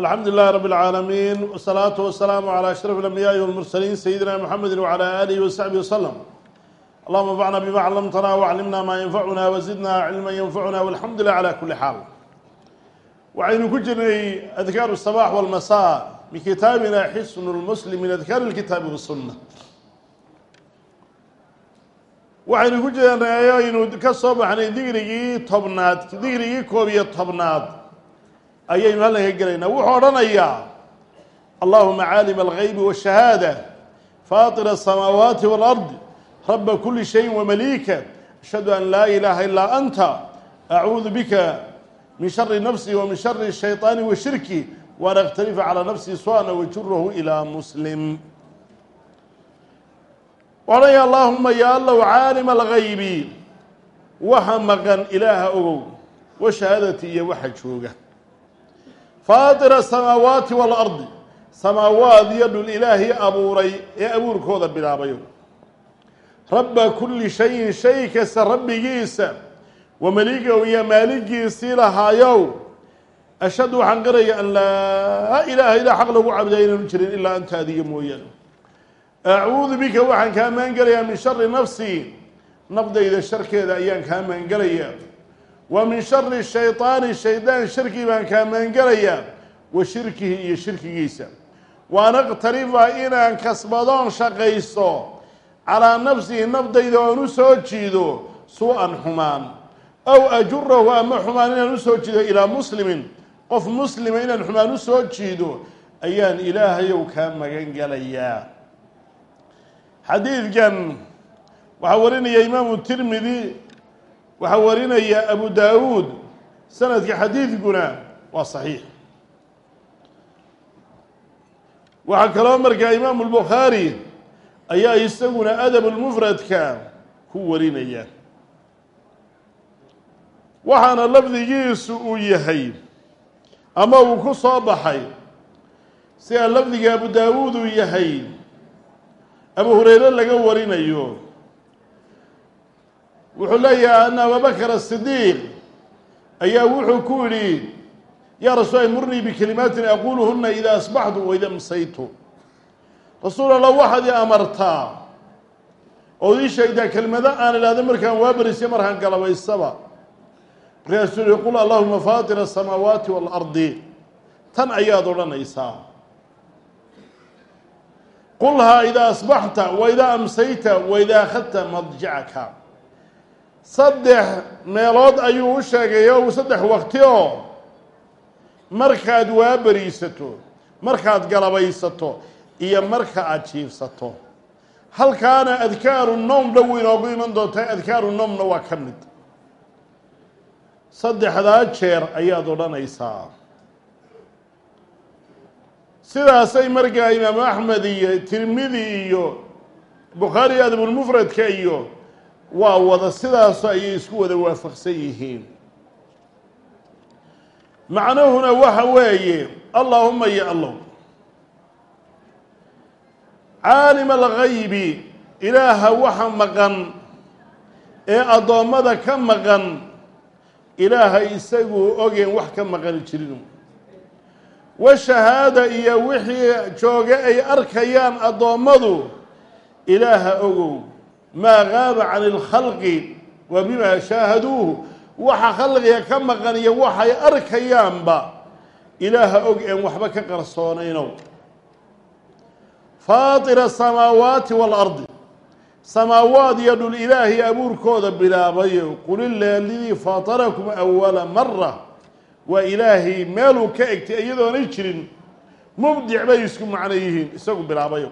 الحمd لله رب العاaلمين والصلاaة والسلام على أشhرف الأنبyاءi والمرسلين سيدinا محمد وعلى آله وصحبه وسلم اللهم انفعna بma cلمtna وعلمna ma ينfعna وزidna علما ينfعna والحمd لله عlى kuli xاal waxaynu ku jirnay أdكاar الصباح والمasاء min kitaabina xsن الmسلم min أdكاar الkitaabi والسuنة waxaynu ku jirnay ayaynu ka soo baxnay digrigii tobnaad digrigii koob iyo tobnaad ayaynu hallanka gelaynaa wuxuu odhanayaa allahuma caalim algaybi waashahaada faatir asamaawaati walard raba kuli shayin wamaliika ashhadu an laa ilaaha ilaa anta acuudu bika min shari nafsi wa min shari shayطaani wa shirki waan akhtalifa calaa nafsi su'ana wajurahu ilaa muslim. Odhanaya allaahuma yaa allow caalim algaybi waxa maqan ilaaha ogow washahaadati faatira asamaawaati waalardi samaawaad iyo dhul ilaahii abuuray ee abuurkooda bilaabayo rabba kulli shayin shay kasta rabbigiisa wa maligow iyo maaligiisii lahaayow. Ashhadu waxaan qiraya an laa ilaaha ilaa xaq lagu cabdaa inaanu jirin ilaa anta adiga mooyaane. Acuudu bika waxaan kaa maangelayaa min shari nafsi. Nafdayda sharkeeda ayaan kaa maangelayaa wa min shari shayطaani shaydaan sharkii baan kaa maangelayaa wa shirkihi iyo shirkigiisa. Waan aqtarifa inaan kasbadoon shaqaysto calaa nafsihi nafdayda oon u soo jiido su'an xumaan. Aw ajurahu ama xumaan inaan u soo jiido ilaa muslimin. Qof muslima inaan xumaan u soo jiido ayaan ilaahayow kaa magan gelayaa xadiidkan waxaa warinaya imaamu tirmidi waxaa warinaya abu daawuud sanadka xadiidkuna waa saxiix. Waxaa kaloo markaa imaamu lbukhaari ayaa isaguna adab lmufradka ku warinaya. Waxaana lafdigiisu uu yahay ama uu ku soo baxay sida lafdiga abu daawuud uu yahay abu hureyre laga warinayo wuxuu leeyahay ana ababakr asidiiq ayaa wuxuu ku yidhi yaa rasuul murnii bikalimaatin aquluhuna ida asbaxtu waida amsaytu. Rasuul allah waxaad i amartaa ood ii sheegtaa kelmado aan idhahdo markaan waabarisya markaan galabaysaba. Markaasuu yihi qul allahuma faatira asamaawaati waalardi tan ayaad odhanaysaa. Qulhaa idaa asbaxta waidaa amsayta waidaa akhadta madjacaka saddex meelood ayuu u sheegay o saddex waqti oo markaad waaberiisato markaad galabaysato iyo marka aada jiifsato. Halkaana adkaaru noom dhow inoogu iman doontaa adkaaru noomna waa ka mid. Saddexdaa jeer ayaad odhanaysaa. Sidaasay markaa imaamu axmed iyo tirmidi iyo bukhaari adabulmufradka iyo waa wada sidaaso ayay isku wada waafaqsan yihiin. Macnuhuna waxa weeye allaahuma ya allow caalim algaybi ilaaha waxa maqan ee addoommada ka maqan ilaaha isaguu ogeen wax ka maqani jirin. Washahaada iyo wixii jooga ay arkayaan addoommadu ilaaha ogow maa gaaba can ilkhalqi wa bimaa shaahaduuhu. Waxa khalqiga ka maqan iyo waxay arkayaanba ilaaha og een waxba ka qarsoonaynow faatira asamaawaati waalardi samaawaad iyo dhul ilaahay abuurkooda bilaabayo qul ila lidii faatarakum awala mara waa ilaahay meeluu ka egtay iyadoonay jirin. Mubdic bay isku macno yihiin isagu bilaabayo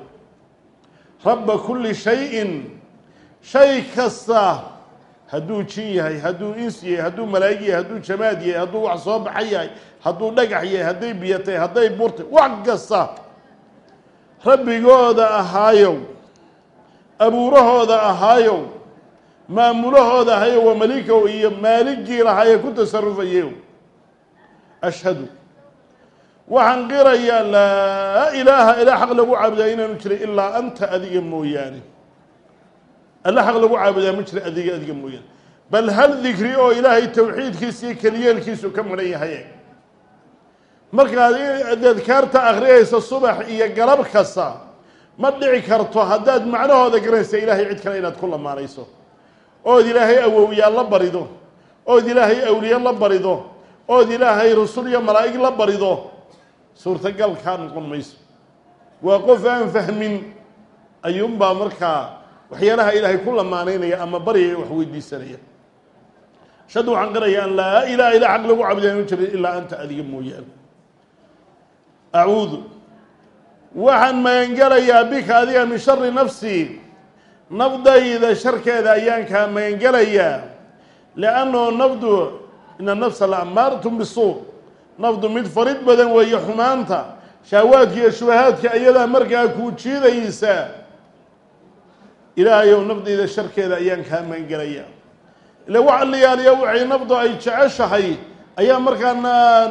rabba kulli shayin shay kasta hadduu jin yahay hadduu ins yahay hadduu malaa'ig yahay hadduu jamaad yahay hadduu wax soo baxa yahay hadduu dhagax yahay hadday biyatay hadday burtay wax kasta rabbigooda ahaayow abuurahooda ahaayow maamulahooda ahayow waa malikow iyo maaligii lahaayee ku tasarufayeyow ashhadu. Waxaan qirayaa laa ilaaha ilaa xaq lagu caabudaa inaanu jiray ilaa anta adiga mooyaane alla xaq lagu caabudaa ma jira adiga adiga mooyaane bal hal dikri oo ilaahay towxiidkiisa iyo keliyeelkiisu ka maran yahay. Markaad adkaarta akhriyaysa subax iyo galab kasta ma dhici karto haddaad macnahooda garanaysa ilaahay cid kale inaad ku lamaanayso. Ood ilaahay awowyaal la barido. Ood ilaahay awliye la barido. Ood ilaahay rasul iyo malaa'ig la barido. Suurtagal kaa noqon mayso. Waa qof aan fahmin ayuunbaa markaa waxyaalaha ilaahay ku lamaanaynaya ama baryaya wax weydiisanaya. Ashhadu waxaan qiraya an laa ilaha illa xaq lagu cabudayan u jirin ilaa anta adiga mooyaane. Acuudu waxaan magangelayaa bika adiga min shari nafsii nafdayda sharkeeda ayaan kaa magangelayaa liannao nafdu ina nafsa la amaaratun bisuu nafdu mid farid badan weeye xumaanta shahwaadka iyo shubahaadka iyadaa markaa kuu jiidaysa ilaahayow nafdayda sharkeeda ayaan kaa magangelayaa ila waxa la yaaliya waxay nafdu ay jeceshahay ayaa markaa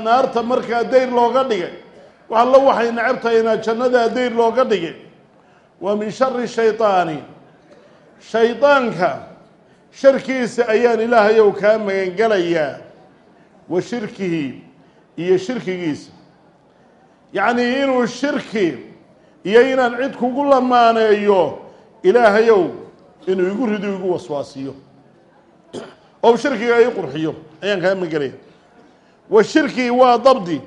naarta markaa dayr looga dhigay. Wax waxay necabtahayna jannadaa dayr looga dhigay. Wa min shari shaydaani shaydaanka sharkiisa ayaan ilaahayow kaa magangelayaa wa shirkihi iyo shirkigiisa. Yacnii inuu shirki iyo inaan cid kugu lamaaneeyo ilaahayow inuu igu rido igu waswaasiyo. Oo shirkiga ii qurxiyo ayaan kaa magangelaya wa shirkihi waa dabdi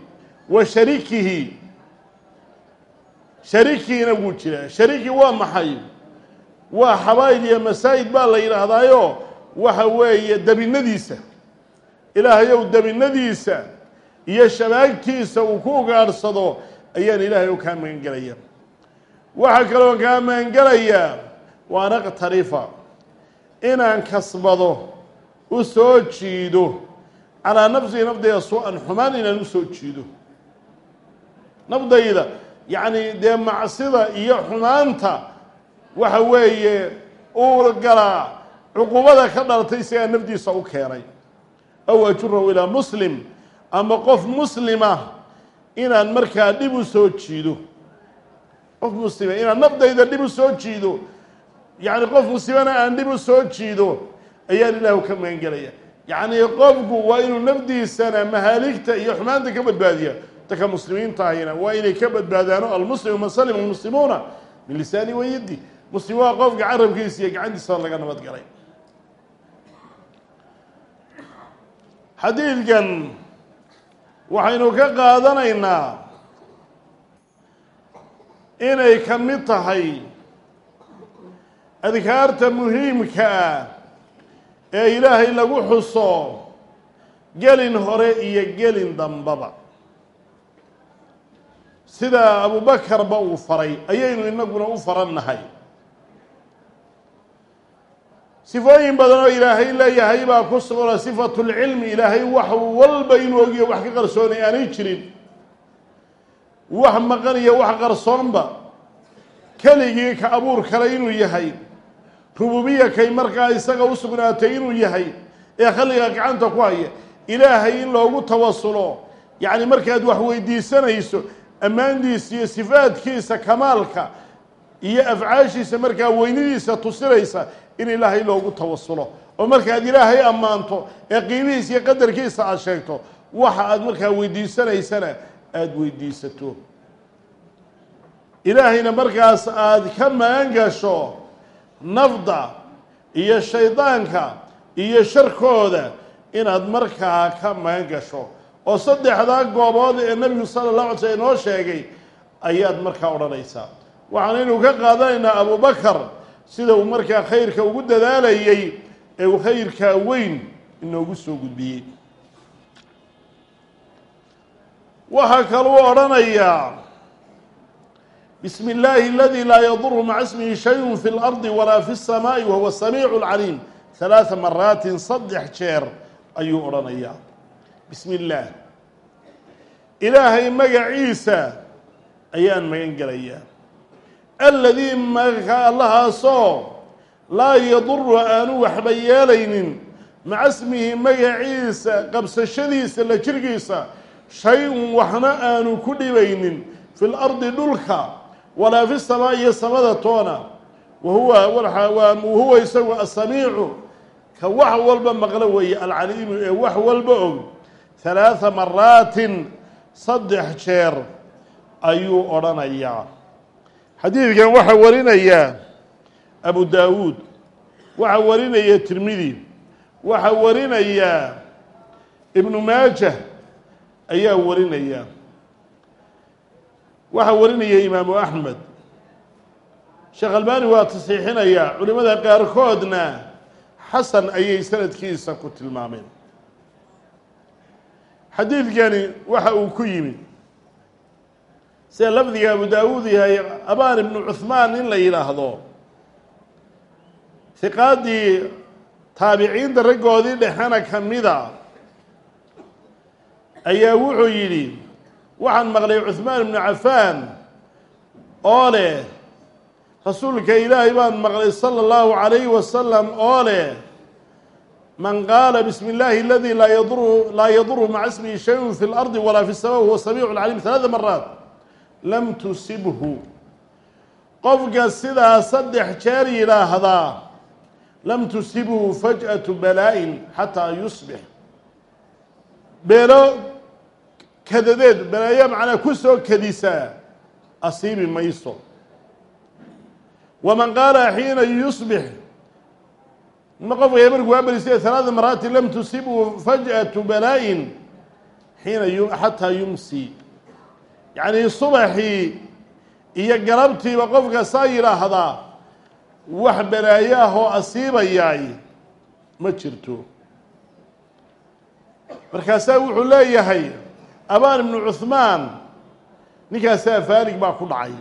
wa sharikihi. Sharikiina wuu jiraa shariki waa maxay? Waa xabaa'il iyo masaa'id baa la yidhaahdaayo waxa weeye debinadiisa ilaahayow debinadiisa iyo shabaagtiisa uu ku ugaadhsado ayaan ilaahay u kaa magangelaya waxaa kaloo kaa magangelayaa waan aqtarifa inaan kasbado u soo jiido. Calaa nafsihi nafdayda su'an xumaan inaan u soo jiido. Nafdayda yacni dee macsida iyo xumaanta waxa weeye uu galaa cuqubada ka dhalatay isagaa nafdiisa u keenay. Aw ajurahu ilaa muslim ama qof muslima inaan markaa dhib u soo jiido qof muslima inaan nafdayda dhib u soo jiido yacni qof muslimana aan dhib u soo jiido ayaan ilaahu ka magangelaya yacnii qofku waa inuu nafdiisana mahaaligta iyo xumaanta ka badbaadiya. Dadka muslimiinta ahina waa inay ka badbaadaano almuslimu man salima almuslimuuna min lisaani wa yaddi. Muslim waa qofka carabkiisa iyo gacantiisa laga nabadgalay xadiidkan waxaynu ka qaadanaynaa inay ka mid tahay adkaarta muhiimka ah ee ilaahay lagu xuso gelin hore iyo gelin dambaba. Sida abubakarba uu faray ayaynu inaguna u farannahay. Sifooyin badan oo ilaahay leeyahay baa ku sugana sifatu lcilmi ilaahay wax walba inuu ogiyo wax ka qarsoonay aanay jirin wax maqan iyo wax qarsoonba keligii ka abuur kale inuu yahay rububiya kay markaa isaga u sugnaatay inuu yahay ee khalliga gacanta ku haya ilaahay in loogu tawasulo yacni markaad wax weydiisanayso ammaandiisa iyo sifaadkiisa kamaalka iyo afcaashiisa markaa weynidiisa tusinaysa in ilaahay loogu tawasulo. Oo markaad ilaahay ammaanto ee qiimihiisa iyo qadarkiisa aada sheegto waxa aad markaa weydiisanaysana aada weydiisato. Ilaahayna markaas aada ka magan gasho nafda iyo shaydaanka iyo sharkooda inaad markaa ka magan gasho. Oo saddexdaa goobood ee nebigu sala llahu alay slm inoo sheegay ayaad markaa odhanaysaa. Waxaanaynu ka qaadanaynaa abubakar sida uu markaa khayrka ugu dadaalayey ee uu khayrkaa weyn inoogu soo gudbiyey waxaa kaluu odhanayaa bismi illaahi aladi laa yaduru maca ismihi shayun fi اlardi walaa fi الsamaaءi wahuwa samiicu اlcaliim halaaa maraatin saddex jeer ayuu odhanayaa bismi illaah ilaahay magaciisa ayaan magan gelayaa aladii maka allahaasoo laa yaduru aanu waxba yeelaynin maca smihi magaciisa qabsashadiisa la jirkiisa shay-un waxna aanu ku dhibaynin fi lardi dhulka walaa fi samaa iyo samada toona wahuwa wahuwa isagu asamiicu ka wax walba maqlo weeye alcaliimu ee wax walba og halaatha maraatin saddex jeer ayuu odhanayaa xadiidkan waxaa warinaya abu daawuud waxaa warinaya tirmidi waxaa warinaya ibnu maajah ayaa warinaya. Waxaa warinaya imaamu axmed. Sheekh albani waa tasiixinaya culimada qaarkoodna xasan ayay sanadkiisa ku tilmaameen. Xadiidkani waxa uu ku yimid sida lafdiga abu daawuud yahay abaan ibnu cuhmaan in la yidhaahdo hiqaaddii taabiciinta raggoodii dhexena ka mida ayaa wuxuu yidhi waxaan maqlay cuhmaan ibnu cafaan oo leh rasuulka ilaahay baan maqlay sala allahu calayhi wasalam oo leh man qaala bismi illaahi aladii laa yaduru laa yaduru maca ismihi shayun fi lardi walaa fi lsamaa huwa samiicu lcaliim talaada maraat lam tusibhu. Qofka sidaa saddex jeer yidhaahdaa lam tusibhu faj'atu balaa-in xataa yusbix beelo kadadeed balaayo macnaa ku soo kadisaa asiibi mayso waman qaala xiina yusbix ma qofka waa berisay halaada maraati lam tusibhu faj'atu balaa-in xiina xataa yumsi. Yacnii subaxii iyo galabtiiba qofka saa yidhaahdaa wax balaayo oo asiibayaay ma jirto. Markaasaa wuxuu leeyahay abaan ibnu cuhmaan ninkaasaa faalig baa ku dhacay.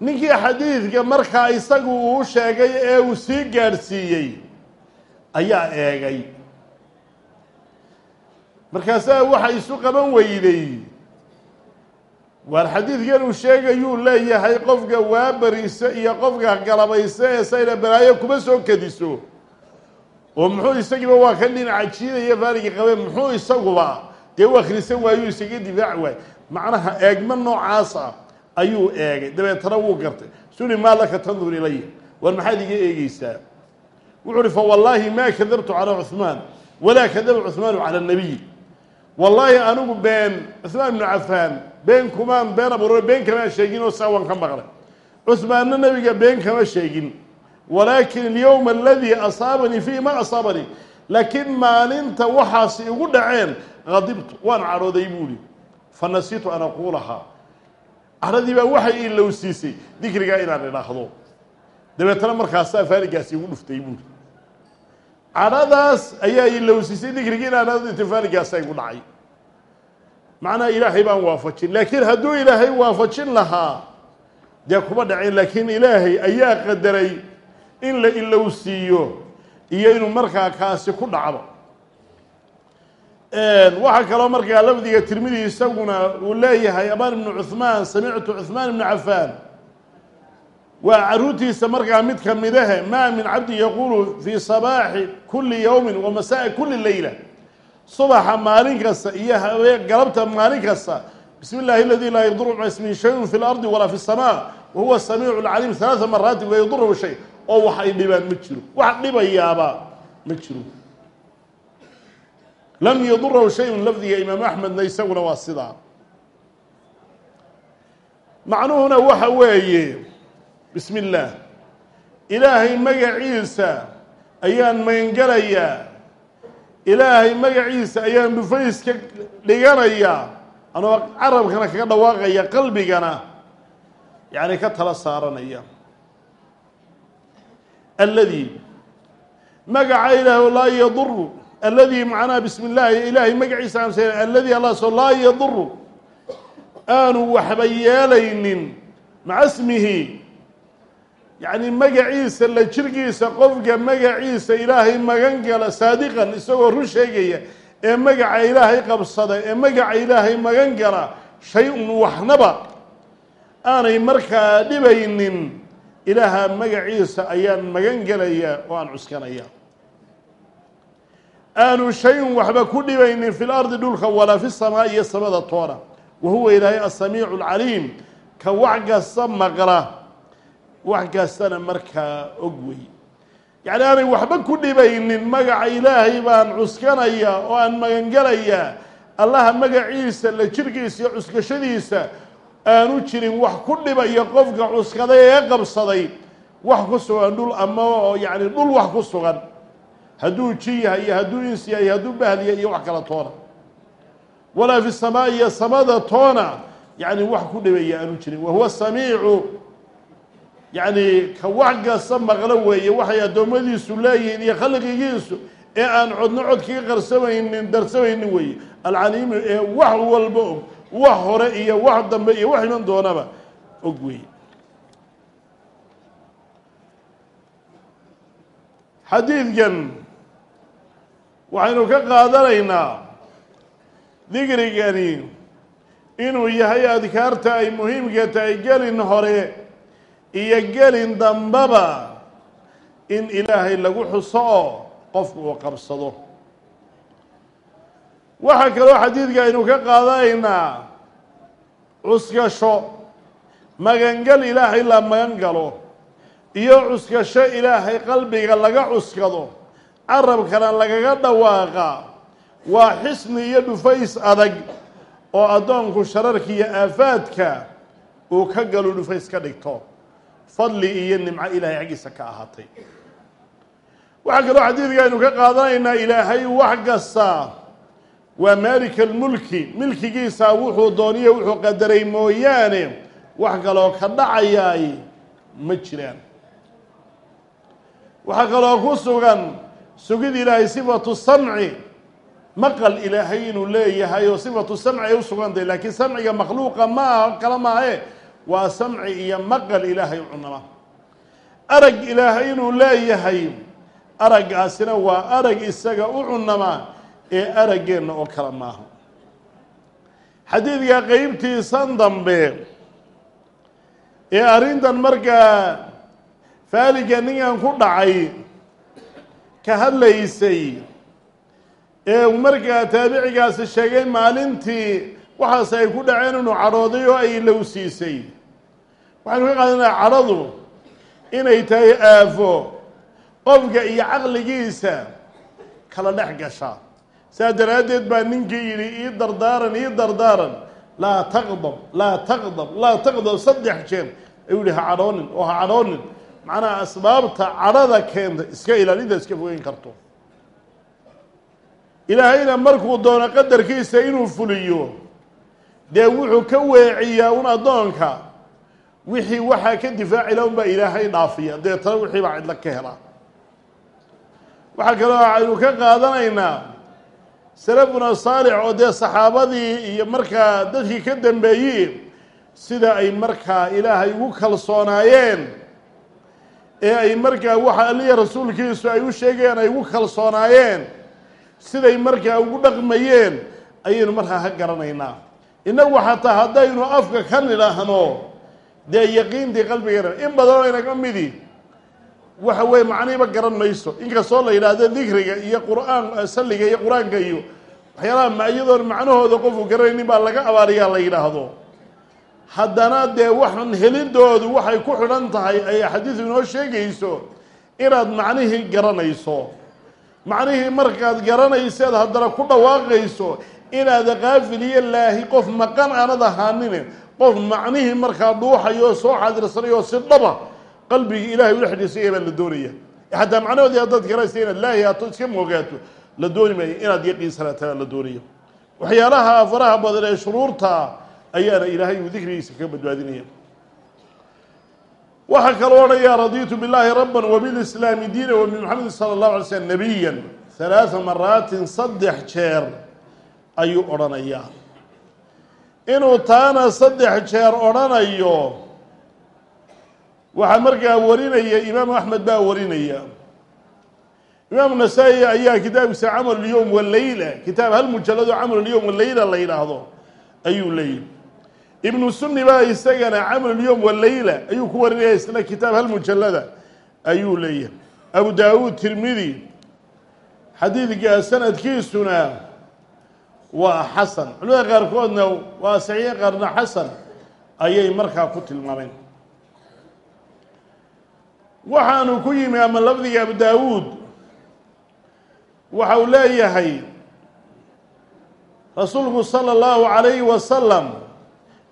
Ninkii xadiidka markaa isagu uu sheegay ee uu sii gaadhsiiyey ayaa eegay. Markaasaa waxa isu qaban weyday waar xadiidkan uu sheegayuu leeyahay qofka waaberiso iyo qofka galabayso ee sayna balaayo kuma soo kadiso oo muxuu isagiiba waa ka dhinaca jiidaya faaliga qabe muxuu isaguba dee u akhrisan waayuu isaga difaaci waay. Macnaha eegma noocaas ah ayuu eegay. Dabeetana wuu gartay. Suli maa laka tandur ilaya war maxaad iga eegeysaa wuxuu uhi fa wallaahi maa kadabtu calaa cuhmaan walaa kadaba cuhmaanu cala nabiy. Wallaahi anigu been cuhmaan ibnu cafaan been kumaan been abuuro been kamaan sheegin oo saa waan ka maqlay. Cuhmaanna nabiga been kama sheegin. Walaakin alyowma aladii asaabanii fiihi ma asaabanii. Laakiin maalinta waxaasi igu dhaceen qadibtu waan cadhooday buuhi fa nasiitu an aquulahaa cadhadii baa waxay ilowsiisay dikrigaa inaan idhaahdo dabeetana markaasaa faaligaasi igu dhuftay buuhi cadhadaas ayaa ilowsiisay dikrigii inaan idhaahdo faaligaasa igu dhacay macnaha ilaahay baan waafajin laakiin hadduu ilaahay waafajin lahaa dee kuma dhaceen laakiin ilaahay ayaa qadaray in la ilowsiiyo iyo inuu markaa kaasi ku dhacdo waxaa kaloo markaa lafdiga tirmidi isaguna uu leeyahay abaan ibnu cuhmaan samictu cuhmaan ibnu cafaan. Waa caruurtiisa markaa mid ka midahe maa min cabdin yaquulu fii sabaaxi kuli yowmin wa masaa'i kuli leyla subaxa maalin kasta iyo galabta maalin kasta bismi illaahi aladii laa yaduru maca ismihi shayun fi lardi walaa fi الsamaa wa huwa samiicu lcaliim halaaa maraatin la yadurahu shay. Oo wax ay dhibaan ma jiro. Wax dhibayaaba ma jiro lam yadurahu shayun lafdiga imaam axmedna isaguna waa sidaa macnuhuna waxa weeye bismi illaah ilaahay magaciisa ayaan magangelayaa ilaahay magaciisa ayaan dhufays ka dhiganayaa anoo carabkana kaga dhawaaqaya qalbigana yacni ka tala saaranaya alladii magaca ilaah laa yaduru alladii macnaha bismi illaahi ilaahay magaciisa aan sheegay alladii allaasoo laa yaduru aanu waxba yeelaynin maca smihi yacni magaciisa la jirkiisa qofka magaciisa ilaahay magan gala saadiqan isagoo run sheegaya ee magaca ilaahay qabsada ee magaca ilaahay magan gala shay-un waxnaba. Aanay markaa dhibaynin ilaaha magaciisa ayaan magan gelayaa oo aan cuskanaya aanu shay-un waxba ku dhibaynin fi lardi dhulka walaa fi samaa iyo samada toona wa huwa ilaahay asamiicu alcaliim ka wax kasta maqla. Wax kastana markaa og wey. Yacni aanay waxba ku dhibaynin magaca ilaahay baan cuskanaya oo aan magangelayaa allaha magaciisa la jirkiisa iyo cuskashadiisa aanu jirin wax ku dhibaya qofka cuskaday ee qabsaday. Wax ku sugan dhul ama yacni dhul wax ku sugan hadduu ji yahay iyo hadduu ins yahay hadduu bahliya iyo wax kala toona. Walaa fi samaa iyo samada toona yacni wax ku dhibaya aanu jirin. Wahuwa samiicu yacni ka wax kasta maqlo weeye waxay addoommadiisu leeyihiin iyo khalqigiisu ee aan codno codkaga qarsamaynin darsamaynin weeye. Alcaliimu ee wax walba og wax hore iyo wax dambe iyo wax iman doonaba og weeye. Xadiidkan waxaynu ka qaadanaynaa dikrigani inuu yahay adkaarta ay muhiimka tahay gelin hore iyo gelin dambaba in ilaahay lagu xuso oo qofku uu qabsado. Waxaa kaloo xadiidka aynu ka qaadanaynaa cuskasho magangel ilaahay la magan galo iyo cuskasho ilaahay qalbiga laga cuskado carabkana lagaga dhawaaqa. Waa xisni iyo dhufays adag oo addoonku shararka iyo aafaadka uu ka galo dhufays ka dhigto. Fadli iyo nimco ilaahay xaggiisa ka ahaatay. Waxaa kaloo xadiidka aynu ka qaadanaynaa ilaahay wax kasta waa maalika almulki milkigiisa wuxuu dooniyo wuxuu qadaray mooyaane. Wax kaloo ka dhacayaay ma jiraan. Waxaa kaloo ku sugan sugid ilaahay sifatu samci maqal ilaahay inuu leeyahay oo sifatu samci ay u sugantahay laakiin samciga makhluuqa maaha kala maahe waa samci iyo maqal ilaahay cunama arag ilaahay inuu leeyahay araggaasina waa arag isaga u cunama ee araggeenna oo kale maaha xadiidka qeybtiisan dambe ee arrintan markaa faaliga ninkan ku dhacay ka hadlaysay ee markaa taabicigaasi sheegay maalintii waxaas ay ku dhaceen inuu cadhooday oo ay lowsiisay waxaynu ka qaadanaa cadhadu inay tahay aafo qofka iyo caqligiisa kala dhex gasha. Saa daraaddeed baa ninkii yidhi ii dardaaran ii dardaaran laa taqdab laa taqdab laa taqdab saddex jeer. Ayuu yihi ha cadhoonin oo ha cadhoonin macnaha asbaabta cadhada keenta iska ilaalinta iska fogeyn karto. Ilaahayna markuu doono qadarkiisa inuu fuliyo dee wuxuu ka weeciyaa un addoonka wixii waxaa ka difaaci la unbaa ilaahay dhaafiya. Deetana wixii baa cidlo ka helaa. Waxaa kaloo aynu ka qaadanaynaa salafuna saalix oo dee saxaabadii iyo markaa dadkii ka dambeeyey sida ay markaa ilaahay ugu kalsoonaayeen ee ay markaa waxa aliya rasuulkiisu ay u sheegayeen ay ugu kalsoonaayeen siday markaa ugu dhaqmayeen ayaynu markaa ka garanaynaa. Innagu xataa haddaynu afka ka nidhaahno dee yaqiintii qalbigeena in badanoo inaga midi waxa weye macnihiiba garan mayso. Inkastoo la yidhaahdo dikriga iyo qur'aan salliga iyo qur'aanka iyo waxyaalaha ma macnahooda qofku garanaynin baa laga abaariyaa la yidhaahdo haddana dee waxaan helidoodu waxay ku xidhan tahay ay xadiidu inoo sheegayso inaad macnihii garanayso. Macnihii markaad garanayseed haddana ku dhawaaqayso inaad qaafil laahi qof maqan aanad ahaanine qof macnihii markaa dhuuxayo oo soo xaadirsanayo si dhaba qalbigii ilahay ula xidhiisaya baa la doonaya. Xataa macnahoodii haddaad garanaysa inaad laahi haato iska moogaato la dooni maayo inaad yaqiinsanaataa la doonaya. Waxyaalaha faraha badan ee shuruurta ayaana ilaahay uu dikrigiisa ka badbaadinaya. Waxaa kaloo odhanayaa radiitu billaahi rabban wabilislaami diina wabimxamedin sala allahu alay slm nabiyan. Halaaa maraatin saddex jeer ayuu odhanayaa. Inuu taana saddex jeer odhanayo waxaa markaa warinaya imaamu axmed baa warinaya. Imaamu nasaa-i ayaa kitaabkiisa camal lyowm waleyla kitaab hal mujalado camal lyowm waleyla la yidhaahdo ayuu leeyahy ibnu sunni baa isagana camal lyowm waleyla ayuu ku warinaya isna kitaab hal mujalada ayuu leeyahay. Abu daawuud tirmidi xadiidka sanadkiisuna waa xasan. Culimada qaarkoodna waa saxiix qaarna xasan. Ayay markaa ku tilmaameen. Waxaanu ku yimi ama lafdiga abu daawuud waxa uu leeyahay rasuulku sala allahu calayhi wasalam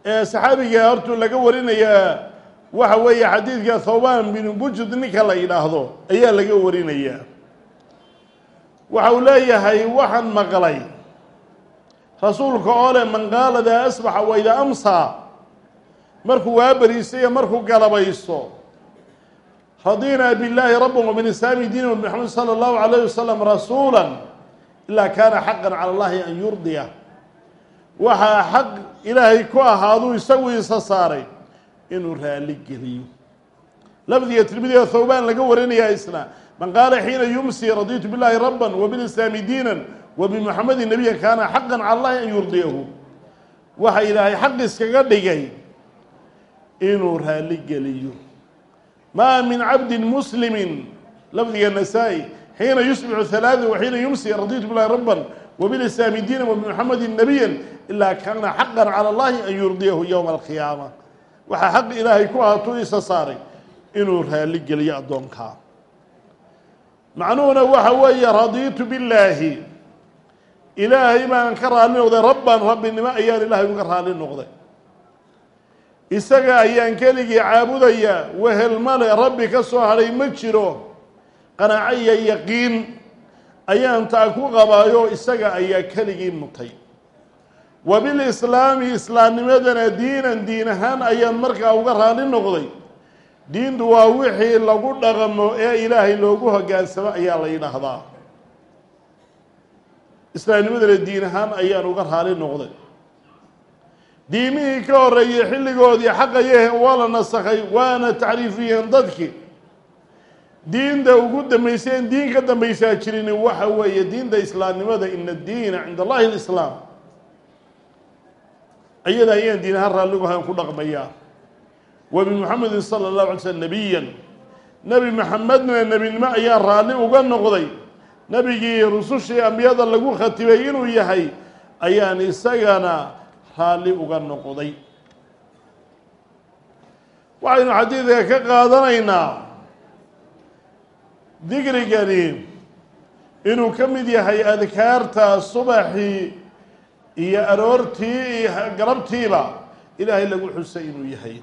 saxaabiga hortuu laga warinayaa waxa weeye xadiidka thawbaan binu bujud ninka la yidhaahdo ayaa laga warinayaa. Waxa uu leeyahay waxaan maqlay rasuulka oo leh man qaala daa asbaxa wayda amsaa markuu waabariisayo markuu galabaysto radinaa billaahi rabban wabilislaami diina wabixamed sala allahu calayh wasalam rasuula ilaa kaana xaqan cala allahi an yurdiya. Waxaa xaq ilaahay ku ahaaduu isagu isa saaray inuu raali geliyo. Lafdiga tirmidiga thawbaan laga warinayaa isna man qaala xiina yumsi raditu billahi rabban wabilislaami diinan wabimuxamedin nabiyan kaana xaqan cala allahi an yurdiyahu. Waxa ilaahay xaq iskaga dhigay inuu raali geliyo. Maa min cabdin muslimi lafdiga nasaa-i xiina yusbixu halaada wa xiina yumsi raditu billahi rabban wbilislaami diina wabimuxamedin nabiyan ilaa kaana xaqan cala allahi an yurdiyahu yowma alqiyaama waxaa xaq ilaahay ku ahaatuu isa saaray inuu raali geliyo addoonkaa macnuhuna waxa weeye radiitu billaahi ilaahay baan ka raali noqday rabban rabbinimo ayaan ilaahay uga raali noqday isaga ayaan keligii caabudayaa wehel male rabbi ka soo hadhay ma jiro qanaaco iyo yaqiin ayaan taa ku qabaayo isaga ayaa keligii mutay. Wabilislaami islaamnimadana diinan diin ahaan ayaan markaa uga raali noqday. Diintu waa wixii lagu dhaqmo ee ilaahay loogu hoggaansamo ayaa la yidhaahdaa. Islaamnimadana diin ahaan ayaan uga raali noqday. Diimihii ka horreeyey xilligoodii xaqayaheen waa la nasakhay waana tacriifiyeen dadki diinta ugu dambayseen diin ka dambaysaa jirin waxa weeye diinta islaamnimada ina diina cinda allahi alislaam. Ayada ayaan diin ahaan raalligu hayn ku dhaqmayaa wa bimuxamedin sala allahu alay slm nebiyan nebi maxamedna nebinimo ayaan raalli uga noqday. Nebigii rusushii ambiyada lagu khatibay inuu yahay ayaan isagana raalli uga noqday. Waxaynu xadiidka ka qaadanaynaa digrigani inuu ka mid yahay adkaarta subaxii iyo aroortii galabtiiba ilaahay lagu xusay inuu yahay.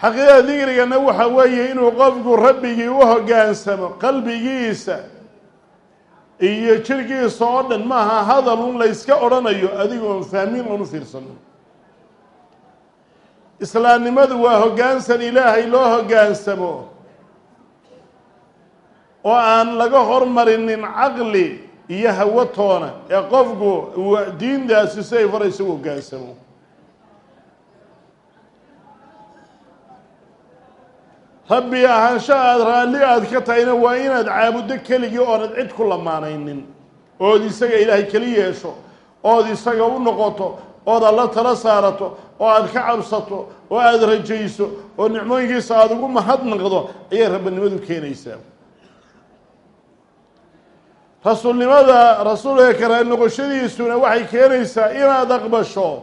Xaqiiqada digrigana waxa weeye inuu qofku rabbigii u hoggaansamo qalbigiisa iyo jirkiisa oo dhan maaha hadal un layska odhanayo adigoon fahmin oon u fiirsano islaamnimadu waa hoggaansan ilaahay loo hoggaansamo oo aan laga hormarinin caqli iyo hawo toona ee qofku diintaasi si ay faraysa u hoggaansamo rabbi ahaansho aada raalli aada ka tahayna waa inaad caabuddo keligii oonad cid ku lamaanaynin. Ood isaga ilaahay keli yeesho ood isaga u noqoto ood alla tala saarato oo aada ka cabsato oo aada rajayso oo nicmooyinkiisa aada ugu mahadnaqdo ayay rabbinimadu keenaysaa. Rasuulnimada rasuulka karaali noqoshadiisuna waxay keenaysaa inaad aqbasho.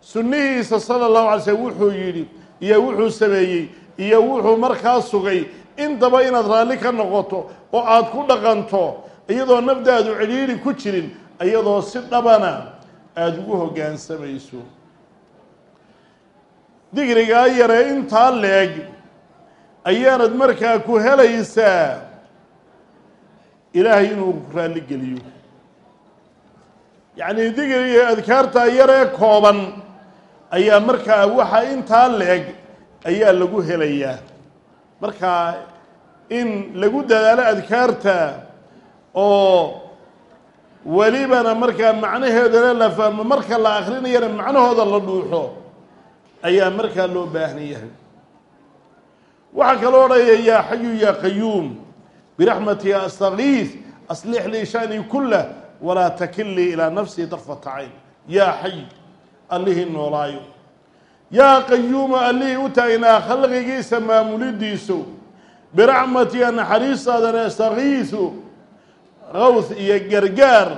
Sunnihiisa sala allahu alay slm wuxuu yidhi iyo wuxuu sameeyey iyo wuxuu markaa sugay intaba inaad raalli ka noqoto oo aada ku dhaqanto iyadoo nafdaadu cidhiiri ku jirin iyadoo si dhabana aada ugu hoggaansamayso digrigaa yaree intaa leeg ayaanad markaa ku helaysaa ilaahay inuu raalli geliyo. Yacnii digriga adkaartaa yaree kooban ayaa markaa waxa intaa leeg ayaa lagu helayaa markaa in lagu dadaalo adkaarta oo welibana markaa macnaheedana la fahmo marka la akrinayana macnahooda la dhuuxo ayaa markaa loo baahan yahay. Waxaa kaloo odhaya yaa xayu yaa qayuum biraxmati astakiis aslix lii shanii kulah walaa takilnii ilaa nafsii darfata cayn yaa xay allihii noolaayo. Yaa qayuuma allihii u taagnaa khalqigiisa maamulidiisu biraxmatiga naxariistaadana astakiisu kawth iyo gargaar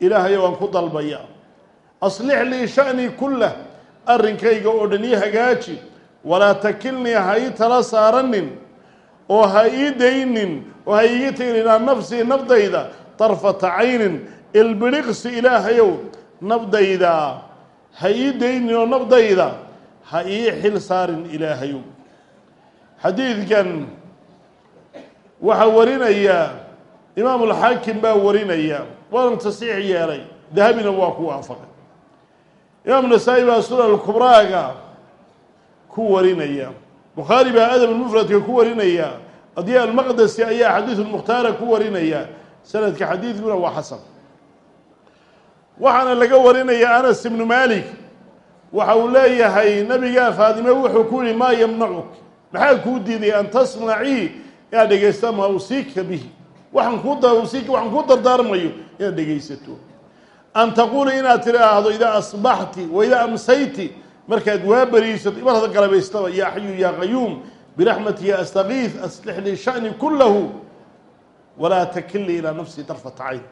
ilaahay waan ku dalbaya. Aslix lii shanii kulah arrinkayga oo dhan ii hagaaji. Walaa takilnii ha ii tala saaranin oo ha ii daynin oo ha iiga tegin ilaa nafsii nafdayda darfata caynin. Ilbidhiqsi ilaahayow nabdayda ha ii dayninoo nabdayda ha ii xil saarin ilaahayow. Xadiidkan waxaa warinaya imaamulxaakim baa warinaya waana tasiix yeelay dahabina waa ku waafaqay imaam nasaa-i baa sunan kubraaga ku warinaya. Bukhaari baa adab mufradka ku warinaya. Adiya almaqdesi ayaa xadiidu mukhtaara ku warinaya sanadka xadiidkuna waa xasan. Waxaana laga warinaya anas ibnu malik waxa uu leeyahay nabigaa faadime wuxuu ku yihi maa yamnacuk maxaa kuu diiday an tasmacii inaad dhegaysta maa usiika bihi? Waxaan kuu waxaan kuu dardaarmayo inaad dhegaysato an taquula inaad tidhaahdo idaa asbaxti wa idaa amsayti markaad waa beriisato mar hada galabaystaba yaa xayu yaa qayuum biraxmatika astakiif aslix lii sha'ni kulahu walaa takilnii ilaa nafsii darfata cayn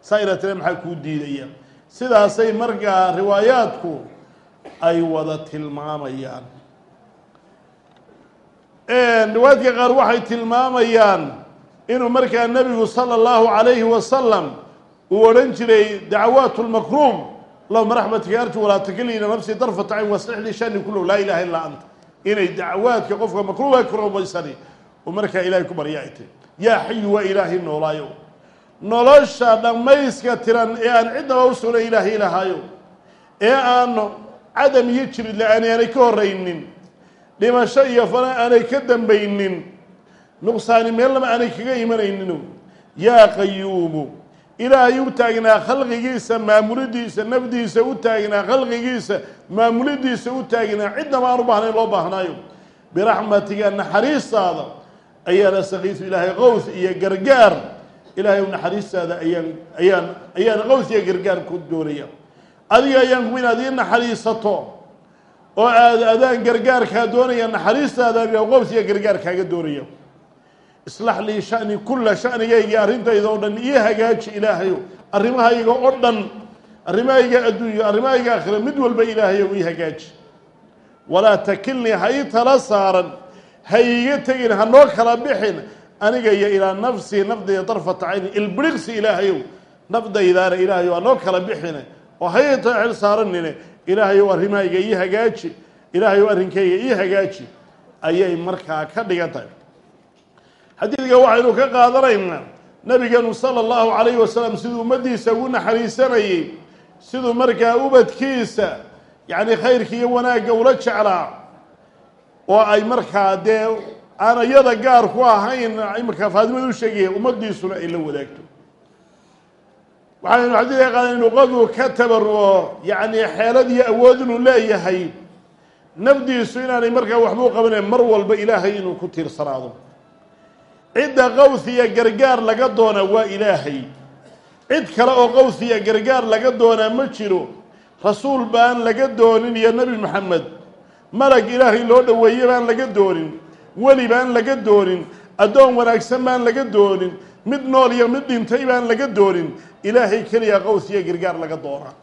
saa inaad tira maxaa kuu diidaya? Sidaasay markaa riwaayaadku ay wada tilmaamayaan. Riwaayadka qaar waxay tilmaamayaan inuu markaa nebigu sala allahu calayhi wasalam uu odhan jiray dacawaat lmakruum allahuma raxmatika arju walaa takilnii ilaa nafsii darfata cayn waslix lii shani kulahu laa ilaha illaa anta. Inay dacwaadka qofka makruuba kurumaysani oo markaa ilaahay ku barya ay tahy yaa xayu waa ilaahay noolaayo. Nolosha dhammayska tiran ee aan cidnaba u sugnay ilaahay lahaayo ee aan cadam iyo jirid la'aani aanay ka horraynin dhimasho iyo fana aanay ka dambaynin nuqsaani meelnaba aanay kaga imanaynin. Yaa qayuumu ilaahay u taagnaa khalqigiisa maamulidiisa nafdiisa u taagnaa khalqigiisa maamulidiisa u taagnaa. Cidnaba aan u baahnayn loo baahnaayo. Biraxmatiga naxariistaada ayaana sakiisu ilaahay qows iyo gargaar. Ilaahay naxariistaada ayaan ayaan ayaan qows iyo gargaar ku doonaya. Adiga ayaan ku inaad ii naxariisato. Oo aad adaan gargaarkaa doonaya naxariistaada qows iyo gargaar kaaga doonaya islax lii shani kulla shanigayga arrintayda oo dhan ii hagaaji ilaahayo. Arrimahayga oo dhan arrimahayga adduunyo arrimahayga aakhira mid walba ilaahayo ii hagaaji. Walaa takilnii ha ii tala saaran ha iiga tegin ha noo kala bixin aniga iyo ilaa nafsii nafdayda darfata cayni ilbiriqsi ilaahayow. Nafdaydaana ilaahayo ha noo kala bixine oo ha ii xil saaranine ilaahayow arrimahayga ii hagaaji ilaahayow arrinkayga ii hagaaji ayay markaa ka dhigan tahay xadiidka waxaynu ka qaadanaynaa nabigeenu sala allahu calayhi wasalam siduu ummaddiisa ugu naxariisanayey siduu markaa ubadkiisa yacni khayrka iyo wanaagga ula jeclaa oo ay markaa dee aan gaar ku ahayn imarkaa faadimada u sheegaya ummaddiisuna ay la wadaagto. Waxaynu xadiidka qaadan inuu qofku ka tabaruco yacni xeelad iyo awood inuu leeyahay nafdiisu inaanay markaa waxbuu qabanayn mar walba ilaahay inuu ku tiirsanaado cidda qowsiya gargaar laga doona waa ilaahay. Cid kale oo qowsiya gargaar laga doonaa ma jiro. Rasuul baan laga doonin iyo nebi maxamed malag ilaahay loo dhoweeye baan laga doonin. Weli baan laga doonin. Addoon wanaagsan baan laga doonin. Mid nool iyo mid dhintay baan laga doonin. Ilaahay keliya qowsiya gargaar laga doonaa.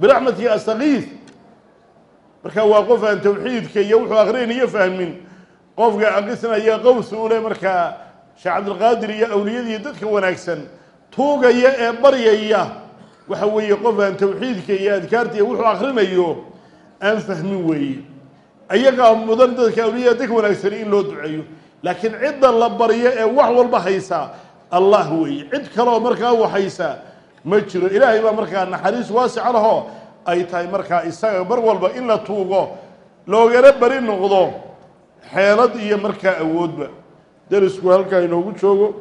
Biraxmatii astakiis marka waa qof aan tawxiidka iyo wuxuu akriyan iyo fahmin. Qofka aqisnaya qows u leh markaa sheekh cabdilqaadir iyo awliyadii dadka wanaagsan tuugaya ee baryaya waxa weeye qof aan tawxiidka iyo adkaarta wuxuu akrinayo aan fahmin weeye. Ayagaa mudan dadka awliyada dadka wanaagsan in loo duceeyo. Laakiin cidda la baryo ee wax walba haysaa allah weeye. Cid kaleoo markaa waxaysaa ma jiro. Ilaahay baa markaa naxariis waasica lahoo ay tahay markaa isaga mar walba in la tuugo loogana bari noqdo xeelad iyo markaa awoodba derisku halkaa inoogu joogo